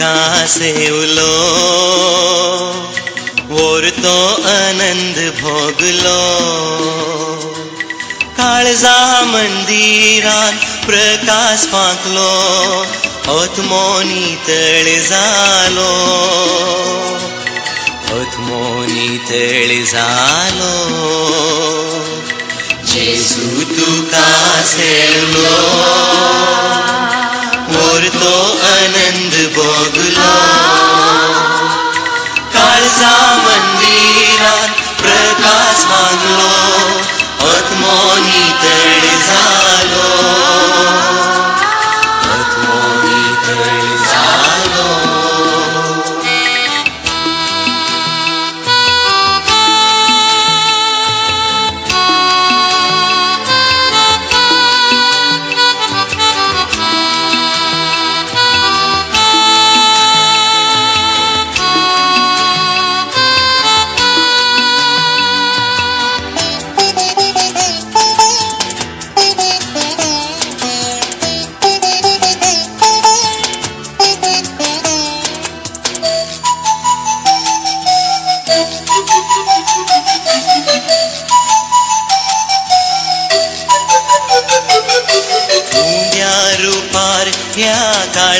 जेजू तुका सेवलो तो आनंद भोगलो काळजा मंदिरात प्रकाश पाकलो आत्मोनी तळ जालो आत्मोनी तळ जालो जेजू तुका सेवलो आसा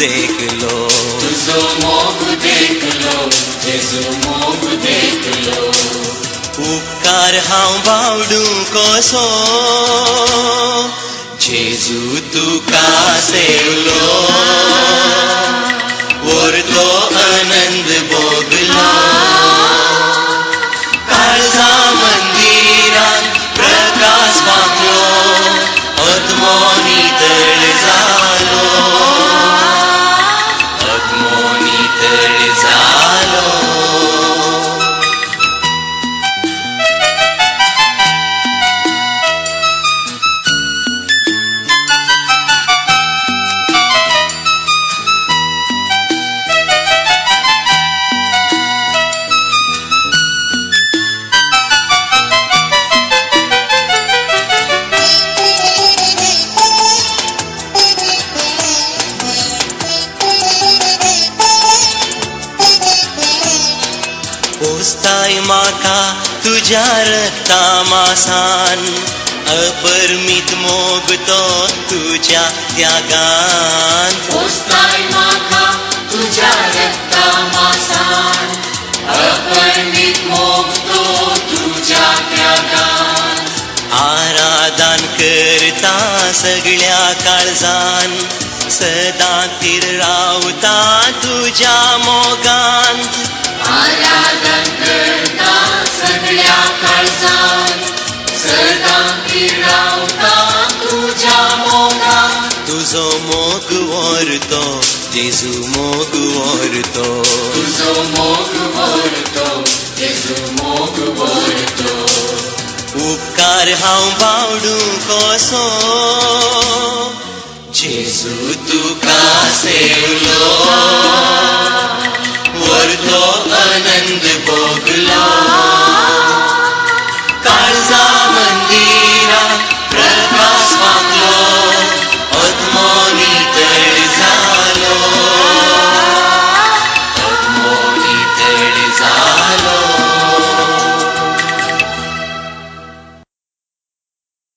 देखलो तुझो मोग देखलो जेजू मोग देखलो उपकार हांव बावडू कसो जेजू तुका सेवलो तो आनंद भोगलो काळजा मंदिरान प्रकाश पावलो आत्मोनी पोसताय म्हाका तुज्या रक्ता मासान अपरमीत मोग तो तुज्या त्यागान. पोसताय म्हाका तुज्या रक्ता मासान अपरमीत मोग तो तुज्या त्यागान. आराधन करता सगळ्या काळजान. सदां तीर रावता तुज्या मोगान. आराधन तुजो मोग व्हरतो जेजू मोग व्हरतो तुजो मोग व्हरतो जेजू मोग व्हरतो उपकार हांव बावडू कसो जेजू तुका सेवलो व्हरतो आनंद